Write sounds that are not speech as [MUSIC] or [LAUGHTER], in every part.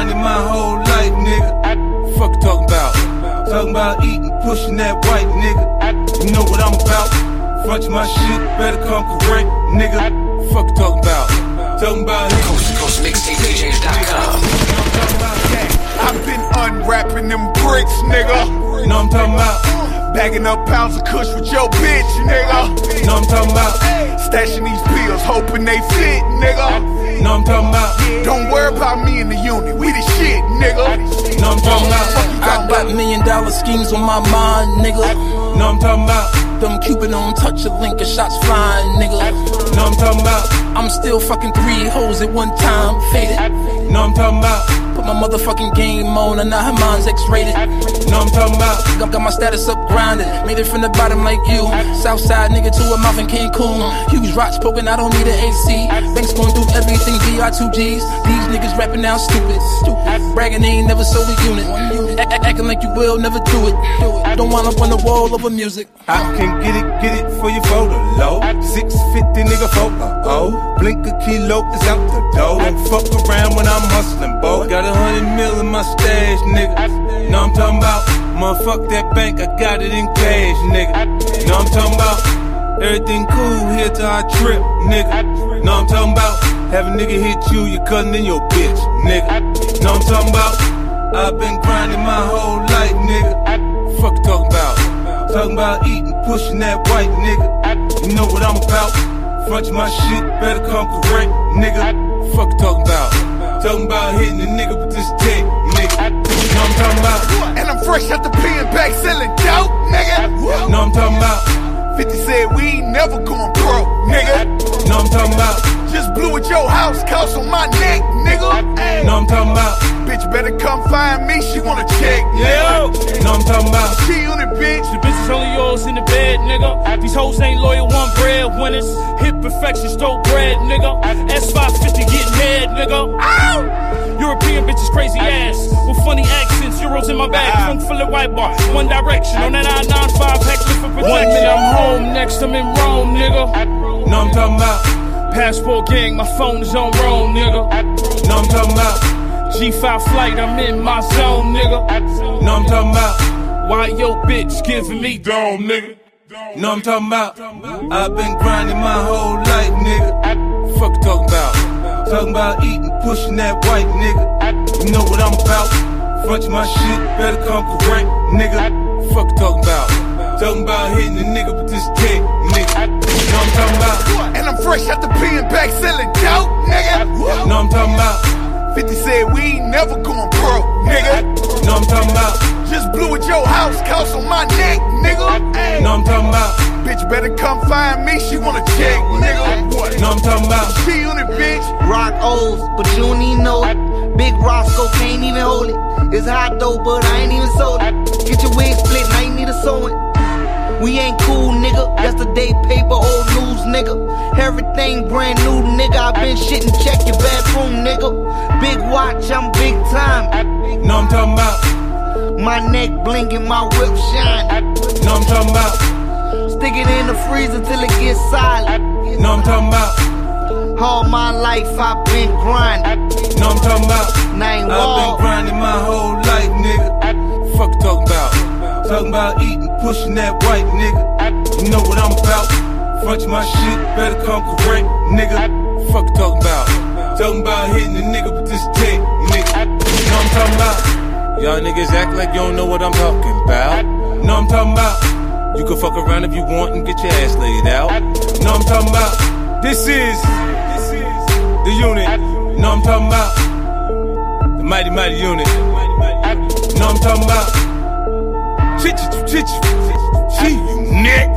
grinding my whole life, nigga. Fuck you talking about? Talking about eating, pushing that white, nigga. You know what I'm about? Front my shit, better come correct, nigga. Fuck you talking about? Talking about Coast to Coast I've been unwrapping them bricks, nigga. Know I'm talking about? Bagging up pounds of kush with your bitch, nigga. Know I'm talking about? Stashing these pills, hoping they fit, nigga. Got million dollar schemes on my mind, nigga. Know I'm talking about. Them Cupid on touch a link and shots flying, nigga. Know I'm talking about. I'm still fucking three hoes at one time, faded. Know I'm talking about. Put my motherfucking game on, and now her mind's X-rated. Know I'm talking about. Got, got my status up grinded, made it from the bottom like you. Southside nigga to a mouth in Cancun. Huge rocks poking, I don't need an AC. Banks going through everything, BR2Gs. These niggas rapping now stupid. Stupid. Bragging they ain't never sold a unit. Acting like you will, never do it. I Don't want up on the wall over music. I can get it, get it for your photo, low. 650 nigga photo, uh, oh. Blink a kilo is out the door. Don't fuck around when I'm hustling, boy. Got a hundred mil in my stash, nigga. Know I'm talking about, motherfuck that bank, I got it in cash, nigga. Know I'm talking about, everything cool here till I trip, nigga. Know I'm talking about, have a nigga hit you, your cousin in your bitch, nigga. Know I'm talking about, I've been grinding my whole life, nigga. Fuck talking about. Talking about eating, pushing that white nigga. You know what I'm about. Front my shit, better come correct, nigga. Fuck talking about. Talking about hitting a nigga with this dick, nigga. Blew at your house, cost on my neck, nigga. Know I'm talking about. Bitch better come find me, she wanna check, Yeah. know I'm talking about. She on it, bitch. The bitch is only yours in the bed, nigga. These hoes ain't loyal, one bread winners. Hit perfection, stole bread, nigga. S550 getting head, nigga. Ow! European bitches crazy ass with funny accents, euros in my bag, trunk full of white bar, one direction on that I-95 heckling for protection. One minute I'm home, next I'm in Rome, nigga. Know I'm talking about. Passport gang, my phone is on Rome, nigga. Know I'm talking about. G5 flight, I'm in my zone, nigga. Know I'm talking about. Why your bitch giving me dome, nigga? Know I'm talking about? I've been grinding my whole life, nigga. Fuck you talking about? Talking about eating, pushing that white nigga. You know what I'm about. Front my shit, better come correct, nigga. Fuck you talking about? Talking about hitting a nigga with this dick, nigga. You know what I'm talking about? And I'm fresh out the pen back selling dope, nigga. You know I'm talking about? 50 said we ain't never going pro, nigga. You know I'm talking about? Just blew at your house, cost on my neck, nigga. You know I'm talking about? Bitch better come find me, she wanna check, nigga. You know I'm talking about? She on it, bitch. Rock O's, but you don't even know it. Big Roscoe can't even hold it. It's hot though, but I ain't even sold it. Get your wig split, and I ain't need a sewing. We ain't cool, nigga. Yesterday paper, old news, nigga. Everything brand new, nigga. I been shitting, check your bathroom, nigga. Big watch, I'm big time. Know I'm talking about? My neck blinking, my whip shine. Know I'm talking about? Stick it in the freezer till it gets solid. Know I'm talking about? All my life I've been grinding. Know I'm talking about? Nine I've been grinding my whole life, nigga. Fuck you talking about? Talking about eating, pushing that white nigga. You know what I'm about. Front my shit, better come correct, nigga. Fuck you talking about? Talking about hitting a nigga with this dick, nigga. You know what I'm talking about? Y'all niggas act like you don't know what I'm talking about. You know what I'm talking about? You can fuck around if you want and get your ass laid out. You know what I'm talking about? This is, this is the unit. You know what I'm talking about? The mighty, mighty unit. You know what I'm talking about? Chit chit Nick.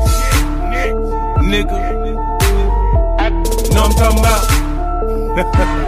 Nigga. Know what I'm talking about? [LAUGHS]